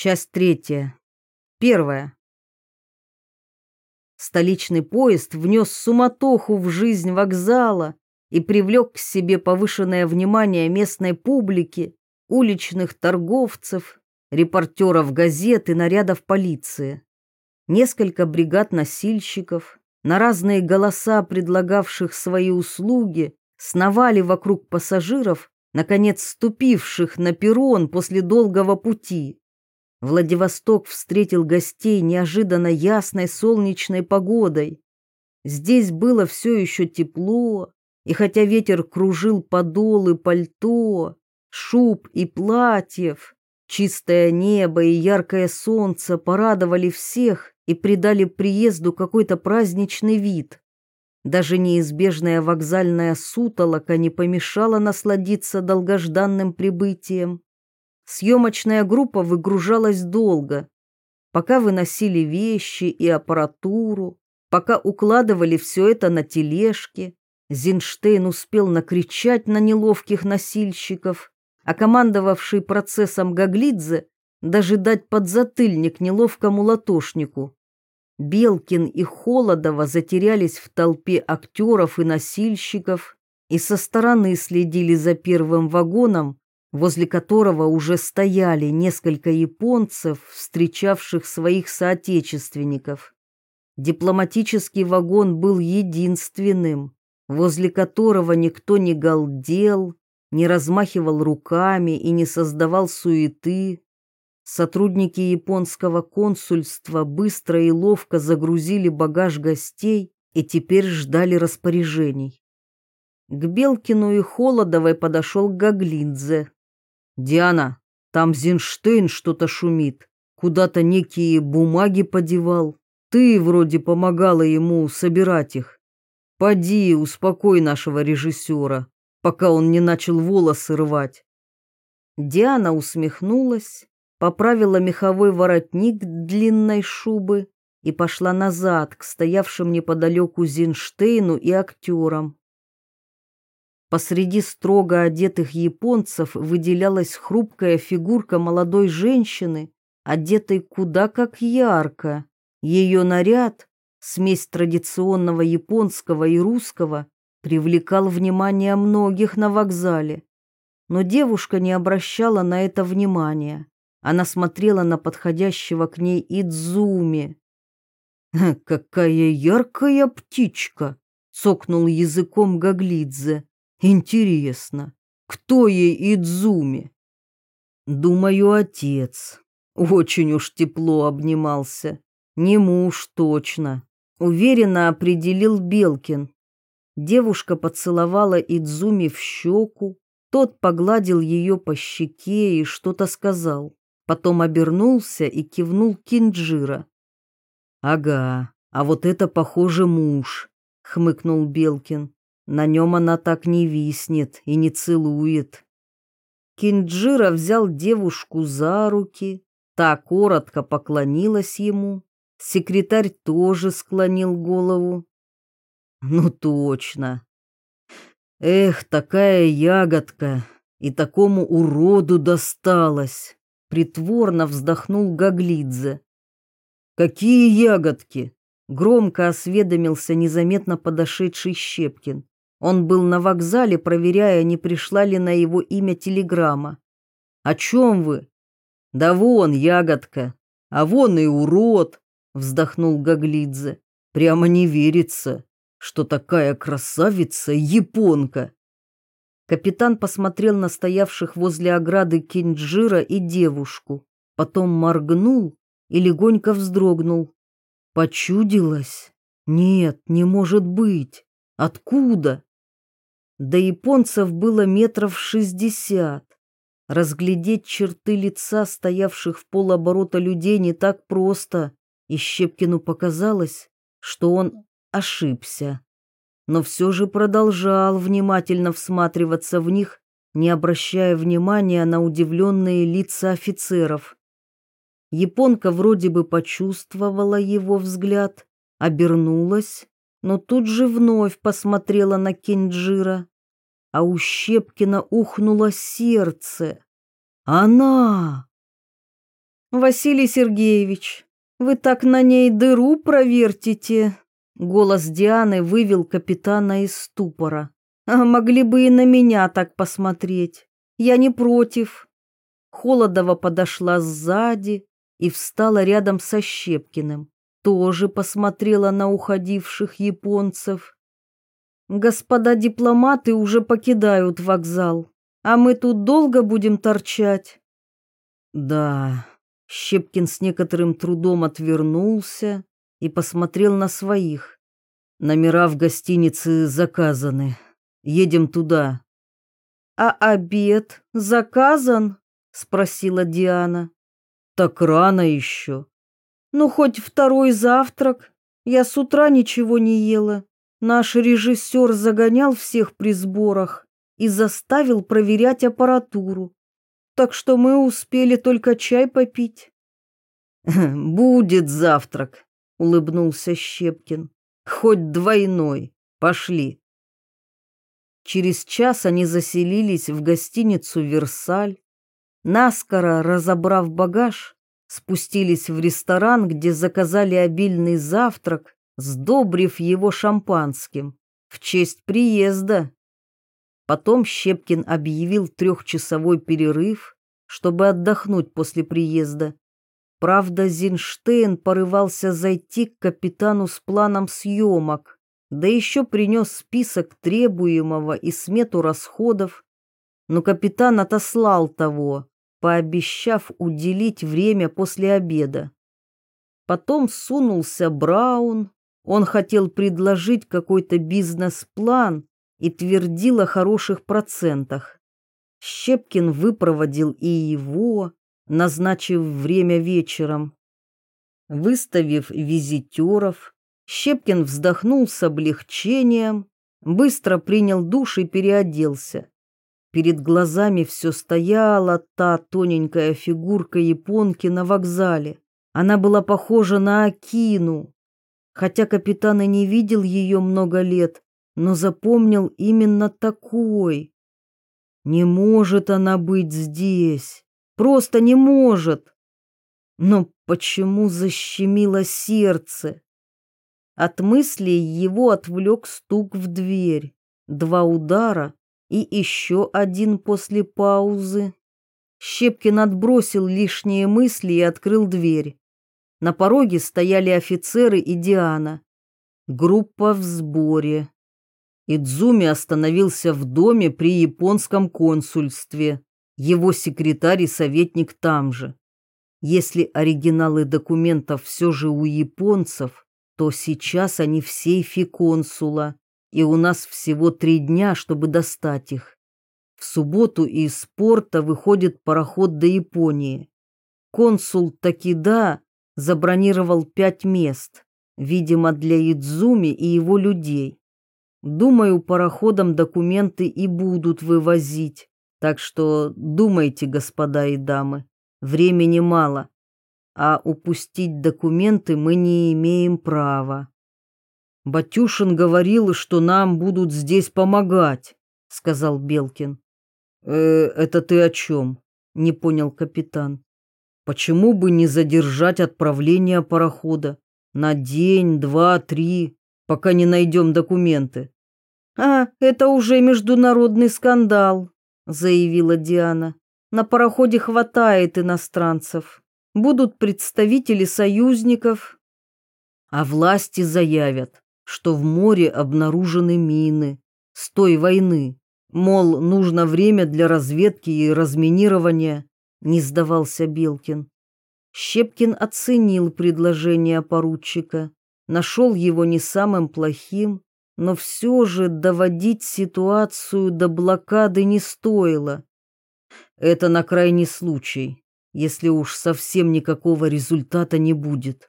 Часть третья. Первая. Столичный поезд внес суматоху в жизнь вокзала и привлек к себе повышенное внимание местной публики, уличных торговцев, репортеров газет и нарядов полиции. Несколько бригад носильщиков, на разные голоса предлагавших свои услуги, сновали вокруг пассажиров, наконец ступивших на перрон после долгого пути. Владивосток встретил гостей неожиданно ясной солнечной погодой. Здесь было все еще тепло, и хотя ветер кружил подолы пальто, шуб и платьев, чистое небо и яркое солнце порадовали всех и придали приезду какой-то праздничный вид. Даже неизбежная вокзальная сутолока не помешала насладиться долгожданным прибытием. Съемочная группа выгружалась долго. Пока выносили вещи и аппаратуру, пока укладывали все это на тележки, Зинштейн успел накричать на неловких носильщиков, а командовавший процессом Гаглидзе даже дать подзатыльник неловкому латошнику. Белкин и Холодова затерялись в толпе актеров и носильщиков и со стороны следили за первым вагоном, возле которого уже стояли несколько японцев, встречавших своих соотечественников. Дипломатический вагон был единственным, возле которого никто не галдел, не размахивал руками и не создавал суеты. Сотрудники японского консульства быстро и ловко загрузили багаж гостей и теперь ждали распоряжений. К Белкину и Холодовой подошел Гаглиндзе. «Диана, там Зинштейн что-то шумит, куда-то некие бумаги подевал. Ты вроде помогала ему собирать их. Поди, успокой нашего режиссера, пока он не начал волосы рвать». Диана усмехнулась, поправила меховой воротник длинной шубы и пошла назад к стоявшим неподалеку Зинштейну и актерам. Посреди строго одетых японцев выделялась хрупкая фигурка молодой женщины, одетой куда как ярко. Ее наряд, смесь традиционного японского и русского, привлекал внимание многих на вокзале. Но девушка не обращала на это внимания. Она смотрела на подходящего к ней Идзуми. «Какая яркая птичка!» — цокнул языком Гаглидзе. Интересно, кто ей Идзуми? Думаю, отец. Очень уж тепло обнимался. Не муж точно. Уверенно определил Белкин. Девушка поцеловала Идзуми в щеку. Тот погладил ее по щеке и что-то сказал. Потом обернулся и кивнул Кинджира. «Ага, а вот это, похоже, муж», — хмыкнул Белкин. На нем она так не виснет и не целует. Кинджира взял девушку за руки, та коротко поклонилась ему. Секретарь тоже склонил голову. Ну точно. Эх, такая ягодка и такому уроду досталась. Притворно вздохнул Гаглидзе. Какие ягодки? Громко осведомился незаметно подошедший Щепкин. Он был на вокзале, проверяя, не пришла ли на его имя телеграмма. «О чем вы?» «Да вон, ягодка, а вон и урод!» — вздохнул Гаглидзе. «Прямо не верится, что такая красавица японка!» Капитан посмотрел на стоявших возле ограды Кинджира и девушку, потом моргнул и легонько вздрогнул. «Почудилось? Нет, не может быть! Откуда?» До японцев было метров шестьдесят. Разглядеть черты лица стоявших в полоборота людей не так просто, и Щепкину показалось, что он ошибся. Но все же продолжал внимательно всматриваться в них, не обращая внимания на удивленные лица офицеров. Японка вроде бы почувствовала его взгляд, обернулась но тут же вновь посмотрела на Кенджира, а у Щепкина ухнуло сердце. Она! Василий Сергеевич, вы так на ней дыру провертите. Голос Дианы вывел капитана из ступора. А могли бы и на меня так посмотреть. Я не против. Холодова подошла сзади и встала рядом со Щепкиным. Тоже посмотрела на уходивших японцев. Господа дипломаты уже покидают вокзал, а мы тут долго будем торчать. Да, Щепкин с некоторым трудом отвернулся и посмотрел на своих. Номера в гостинице заказаны. Едем туда. А обед заказан? спросила Диана. Так рано еще. Ну хоть второй завтрак. Я с утра ничего не ела. Наш режиссер загонял всех при сборах и заставил проверять аппаратуру. Так что мы успели только чай попить. Будет завтрак, улыбнулся Щепкин. Хоть двойной. Пошли. Через час они заселились в гостиницу «Версаль». Наскоро разобрав багаж, спустились в ресторан, где заказали обильный завтрак, сдобрив его шампанским в честь приезда. Потом Щепкин объявил трехчасовой перерыв, чтобы отдохнуть после приезда. Правда, Зинштейн порывался зайти к капитану с планом съемок, да еще принес список требуемого и смету расходов, но капитан отослал того, пообещав уделить время после обеда. Потом сунулся Браун, он хотел предложить какой-то бизнес-план и твердил о хороших процентах. Щепкин выпроводил и его, назначив время вечером. Выставив визитеров, Щепкин вздохнул с облегчением, быстро принял душ и переоделся. Перед глазами все стояла та тоненькая фигурка японки на вокзале. Она была похожа на Акину. Хотя капитан и не видел ее много лет, но запомнил именно такой. Не может она быть здесь. Просто не может. Но почему защемило сердце? От мыслей его отвлек стук в дверь, два удара и еще один после паузы. Щепкин отбросил лишние мысли и открыл дверь. На пороге стояли офицеры и Диана. Группа в сборе. Идзуми остановился в доме при японском консульстве. Его секретарь и советник там же. Если оригиналы документов все же у японцев, то сейчас они в сейфе консула, и у нас всего три дня, чтобы достать их. В субботу из порта выходит пароход до Японии. Консул Такида забронировал пять мест, видимо, для Идзуми и его людей. Думаю, пароходом документы и будут вывозить, так что думайте, господа и дамы, времени мало а упустить документы мы не имеем права. Батюшин говорил, что нам будут здесь помогать, сказал Белкин. Э, это ты о чем? не понял капитан. Почему бы не задержать отправление парохода на день, два, три, пока не найдем документы? А, это уже международный скандал, заявила Диана. На пароходе хватает иностранцев будут представители союзников, а власти заявят, что в море обнаружены мины с той войны. Мол, нужно время для разведки и разминирования, не сдавался Белкин. Щепкин оценил предложение поручика, нашел его не самым плохим, но все же доводить ситуацию до блокады не стоило. Это на крайний случай, если уж совсем никакого результата не будет.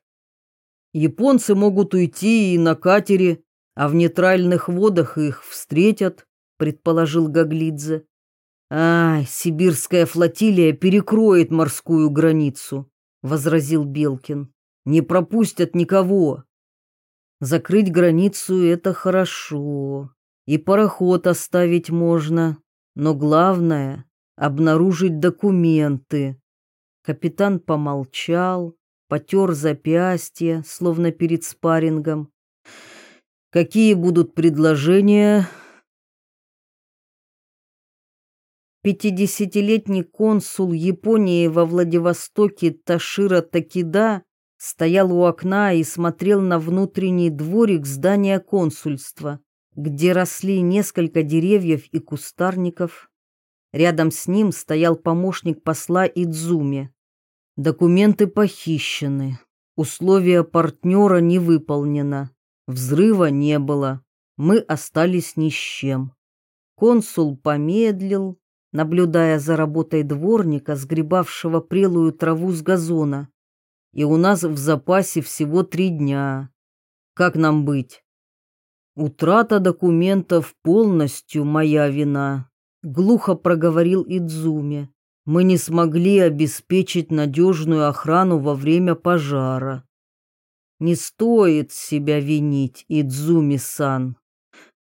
Японцы могут уйти и на катере, а в нейтральных водах их встретят, предположил Гаглидзе. Ай, сибирская флотилия перекроет морскую границу, возразил Белкин. Не пропустят никого. Закрыть границу это хорошо, и пароход оставить можно, но главное обнаружить документы. Капитан помолчал, потер запястье, словно перед спаррингом. «Какие будут предложения?» Пятидесятилетний консул Японии во Владивостоке Ташира Такида стоял у окна и смотрел на внутренний дворик здания консульства, где росли несколько деревьев и кустарников. Рядом с ним стоял помощник посла Идзуми. Документы похищены. Условия партнера не выполнено. Взрыва не было. Мы остались ни с чем. Консул помедлил, наблюдая за работой дворника, сгребавшего прелую траву с газона. И у нас в запасе всего три дня. Как нам быть? Утрата документов полностью моя вина, глухо проговорил Идзуми. Мы не смогли обеспечить надежную охрану во время пожара. Не стоит себя винить, Идзуми-сан.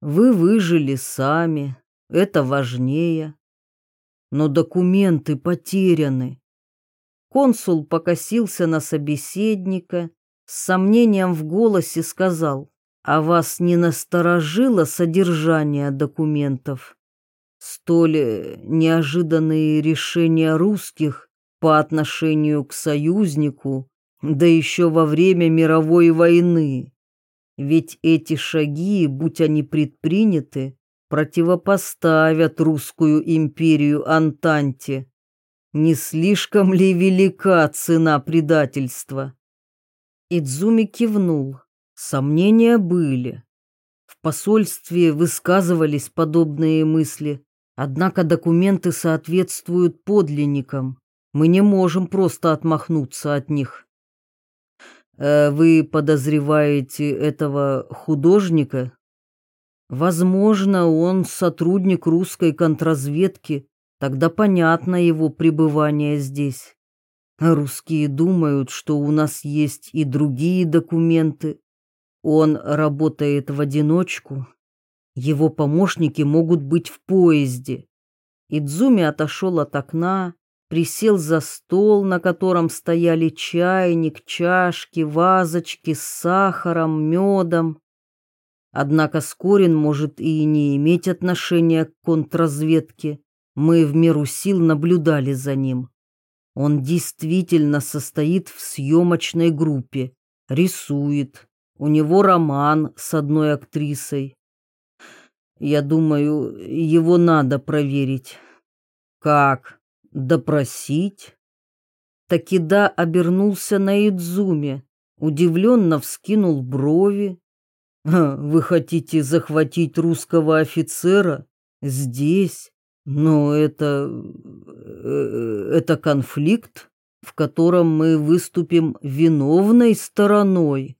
Вы выжили сами, это важнее но документы потеряны. Консул покосился на собеседника, с сомнением в голосе сказал, «А вас не насторожило содержание документов? Столь э, неожиданные решения русских по отношению к союзнику, да еще во время мировой войны. Ведь эти шаги, будь они предприняты, противопоставят русскую империю Антанте. Не слишком ли велика цена предательства? Идзуми кивнул. Сомнения были. В посольстве высказывались подобные мысли, однако документы соответствуют подлинникам. Мы не можем просто отмахнуться от них. «Э, «Вы подозреваете этого художника?» Возможно, он сотрудник русской контрразведки, тогда понятно его пребывание здесь. Русские думают, что у нас есть и другие документы. Он работает в одиночку. Его помощники могут быть в поезде. Идзуми отошел от окна, присел за стол, на котором стояли чайник, чашки, вазочки с сахаром, медом. Однако Скорин может и не иметь отношения к контрразведке. Мы в меру сил наблюдали за ним. Он действительно состоит в съемочной группе, рисует. У него роман с одной актрисой. Я думаю, его надо проверить. Как? Допросить? Такида обернулся на Идзуме, удивленно вскинул брови вы хотите захватить русского офицера здесь? Но это... Э, это конфликт, в котором мы выступим виновной стороной.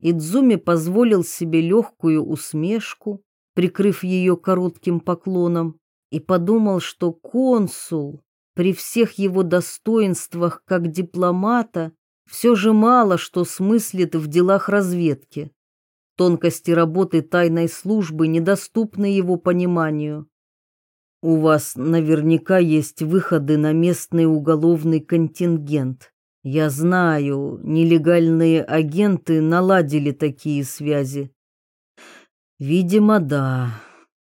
Идзуми позволил себе легкую усмешку, прикрыв ее коротким поклоном, и подумал, что консул, при всех его достоинствах как дипломата, все же мало что смыслит в делах разведки. Тонкости работы тайной службы недоступны его пониманию. У вас наверняка есть выходы на местный уголовный контингент. Я знаю, нелегальные агенты наладили такие связи. Видимо, да.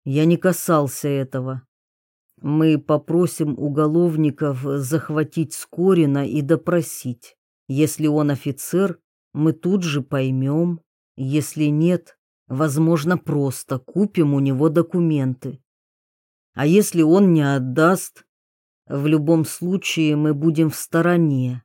Я не касался этого. Мы попросим уголовников захватить Скорина и допросить. Если он офицер, мы тут же поймем, если нет, возможно, просто купим у него документы. А если он не отдаст, в любом случае мы будем в стороне.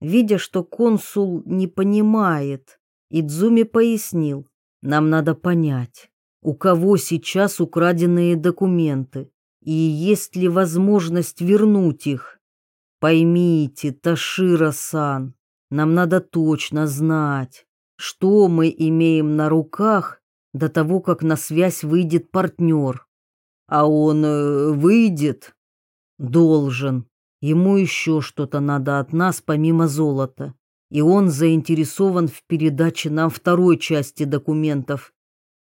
Видя, что консул не понимает, Идзуми пояснил, нам надо понять, у кого сейчас украденные документы и есть ли возможность вернуть их. Поймите, Ташира-сан, нам надо точно знать, что мы имеем на руках до того, как на связь выйдет партнер. А он э, выйдет? Должен. Ему еще что-то надо от нас помимо золота. И он заинтересован в передаче нам второй части документов.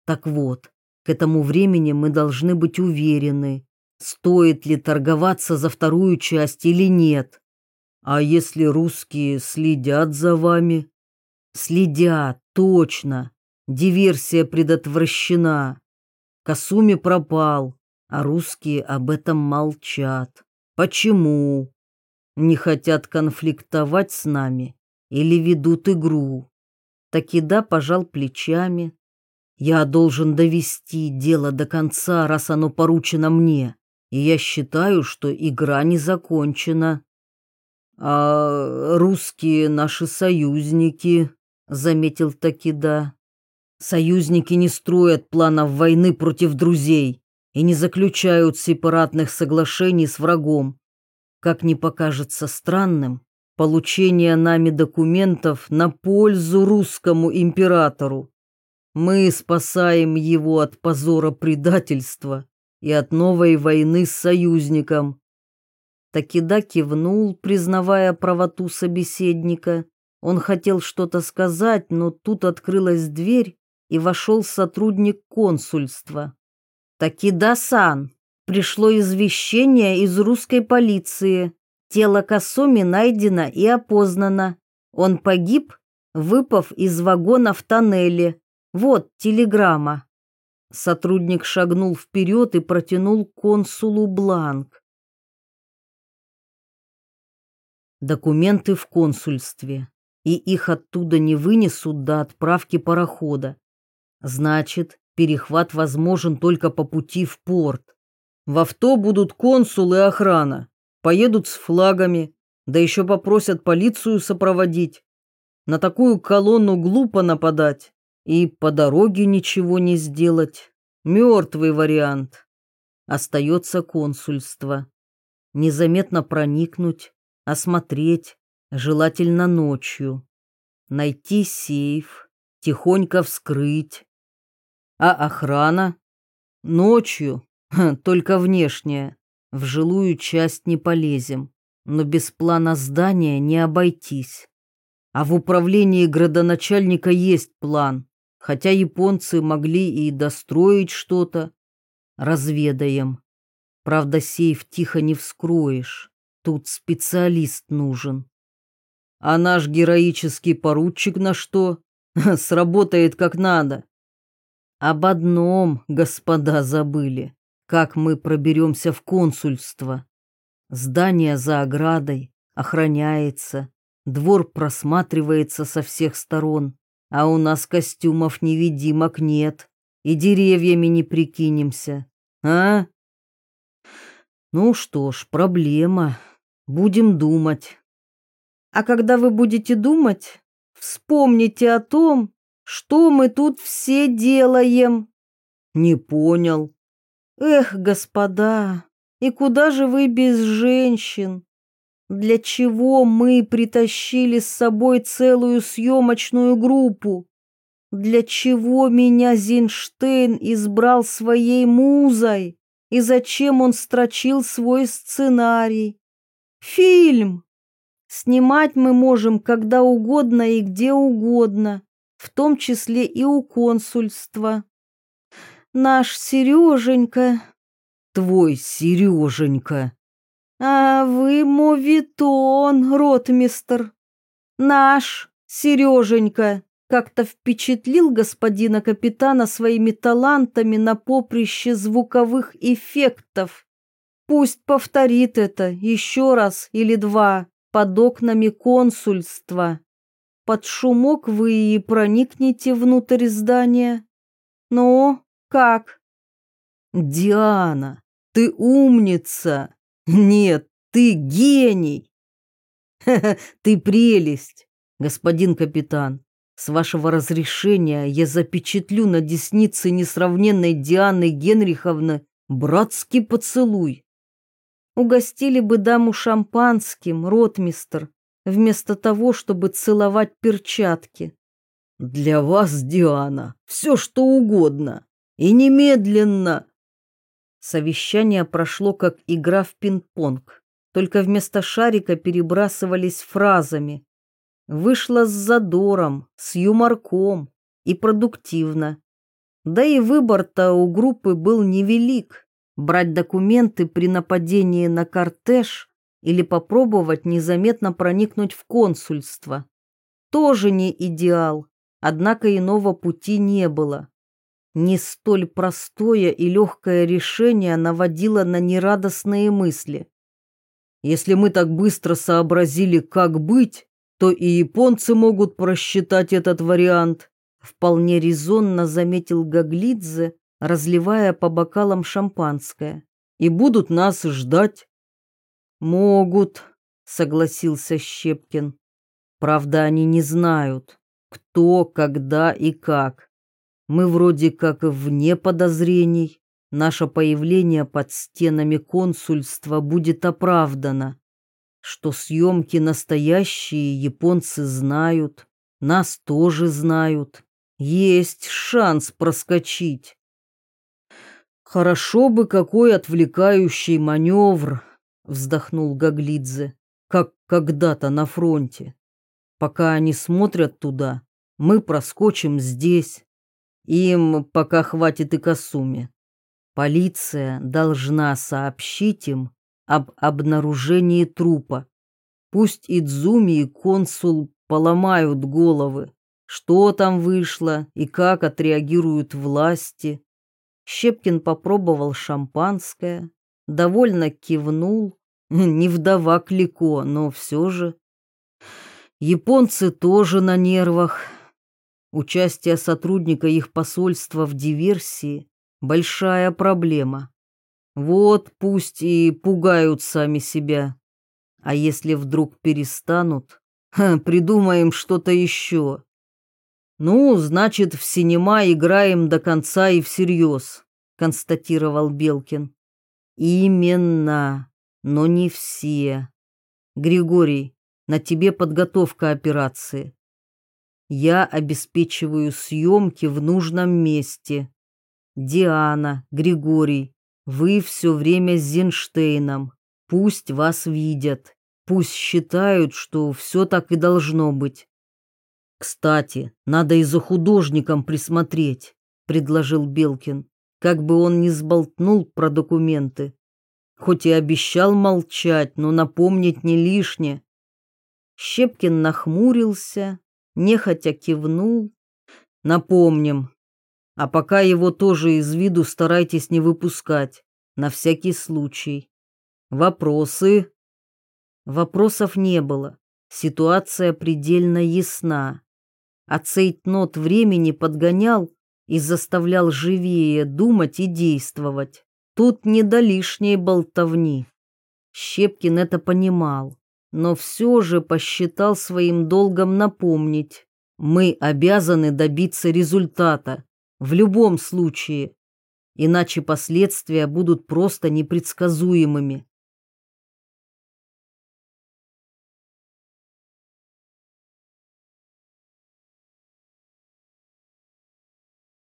Так вот, к этому времени мы должны быть уверены, стоит ли торговаться за вторую часть или нет. А если русские следят за вами? Следят, точно. Диверсия предотвращена. Касуми пропал, а русские об этом молчат. Почему? Не хотят конфликтовать с нами или ведут игру? Такида пожал плечами. Я должен довести дело до конца, раз оно поручено мне, и я считаю, что игра не закончена. А русские наши союзники, заметил Такида. Союзники не строят планов войны против друзей и не заключают сепаратных соглашений с врагом. Как ни покажется странным, получение нами документов на пользу русскому императору. Мы спасаем его от позора предательства и от новой войны с союзником. Такида кивнул, признавая правоту собеседника. Он хотел что-то сказать, но тут открылась дверь, и вошел сотрудник консульства. Такида-сан, пришло извещение из русской полиции. Тело Касуми найдено и опознано. Он погиб, выпав из вагона в тоннеле. Вот телеграмма. Сотрудник шагнул вперед и протянул консулу бланк. Документы в консульстве, и их оттуда не вынесут до отправки парохода. Значит, перехват возможен только по пути в порт. В авто будут консул и охрана. Поедут с флагами, да еще попросят полицию сопроводить. На такую колонну глупо нападать и по дороге ничего не сделать. Мертвый вариант. Остается консульство. Незаметно проникнуть, осмотреть, желательно ночью. Найти сейф, тихонько вскрыть, а охрана? Ночью, только внешняя. В жилую часть не полезем, но без плана здания не обойтись. А в управлении градоначальника есть план, хотя японцы могли и достроить что-то. Разведаем. Правда, сейф тихо не вскроешь. Тут специалист нужен. А наш героический поручик на что? Сработает как надо. Об одном, господа, забыли. Как мы проберемся в консульство. Здание за оградой охраняется, двор просматривается со всех сторон, а у нас костюмов невидимок нет, и деревьями не прикинемся. А? Ну что ж, проблема. Будем думать. А когда вы будете думать, вспомните о том, что мы тут все делаем? Не понял. Эх, господа, и куда же вы без женщин? Для чего мы притащили с собой целую съемочную группу? Для чего меня Зинштейн избрал своей музой? И зачем он строчил свой сценарий? Фильм! Снимать мы можем когда угодно и где угодно в том числе и у консульства. Наш Сереженька... Твой Сереженька. А вы мовитон, ротмистер. Наш Сереженька как-то впечатлил господина капитана своими талантами на поприще звуковых эффектов. Пусть повторит это еще раз или два под окнами консульства. Под шумок вы и проникнете внутрь здания. Ну, как? Диана, ты умница. Нет, ты гений. Ты прелесть, господин капитан. С вашего разрешения я запечатлю на деснице несравненной Дианы Генриховны братский поцелуй. Угостили бы даму шампанским, ротмистр, вместо того, чтобы целовать перчатки. Для вас, Диана, все что угодно. И немедленно. Совещание прошло как игра в пинг-понг, только вместо шарика перебрасывались фразами. Вышло с задором, с юморком и продуктивно. Да и выбор-то у группы был невелик. Брать документы при нападении на кортеж или попробовать незаметно проникнуть в консульство. Тоже не идеал, однако иного пути не было. Не столь простое и легкое решение наводило на нерадостные мысли. Если мы так быстро сообразили, как быть, то и японцы могут просчитать этот вариант, вполне резонно заметил Гаглидзе, разливая по бокалам шампанское. И будут нас ждать. Могут, согласился Щепкин. Правда, они не знают, кто, когда и как. Мы вроде как вне подозрений. Наше появление под стенами консульства будет оправдано. Что съемки настоящие японцы знают, нас тоже знают. Есть шанс проскочить. Хорошо бы какой отвлекающий маневр, вздохнул Гаглидзе, как когда-то на фронте. Пока они смотрят туда, мы проскочим здесь. Им пока хватит и Касуми. Полиция должна сообщить им об обнаружении трупа. Пусть Идзуми и консул поломают головы, что там вышло и как отреагируют власти. Щепкин попробовал шампанское, довольно кивнул, не вдова Клико, но все же. Японцы тоже на нервах. Участие сотрудника их посольства в диверсии – большая проблема. Вот пусть и пугают сами себя. А если вдруг перестанут, ха, придумаем что-то еще. Ну, значит, в синема играем до конца и всерьез, констатировал Белкин. Именно, но не все. Григорий, на тебе подготовка операции. Я обеспечиваю съемки в нужном месте. Диана, Григорий, вы все время с Зинштейном. Пусть вас видят. Пусть считают, что все так и должно быть. Кстати, надо и за художником присмотреть, предложил Белкин, как бы он не сболтнул про документы. Хоть и обещал молчать, но напомнить не лишнее. Щепкин нахмурился, нехотя кивнул. Напомним, а пока его тоже из виду старайтесь не выпускать, на всякий случай. Вопросы? Вопросов не было. Ситуация предельно ясна. А цейтнот времени подгонял и заставлял живее думать и действовать. Тут не до лишней болтовни. Щепкин это понимал, но все же посчитал своим долгом напомнить. Мы обязаны добиться результата, в любом случае, иначе последствия будут просто непредсказуемыми.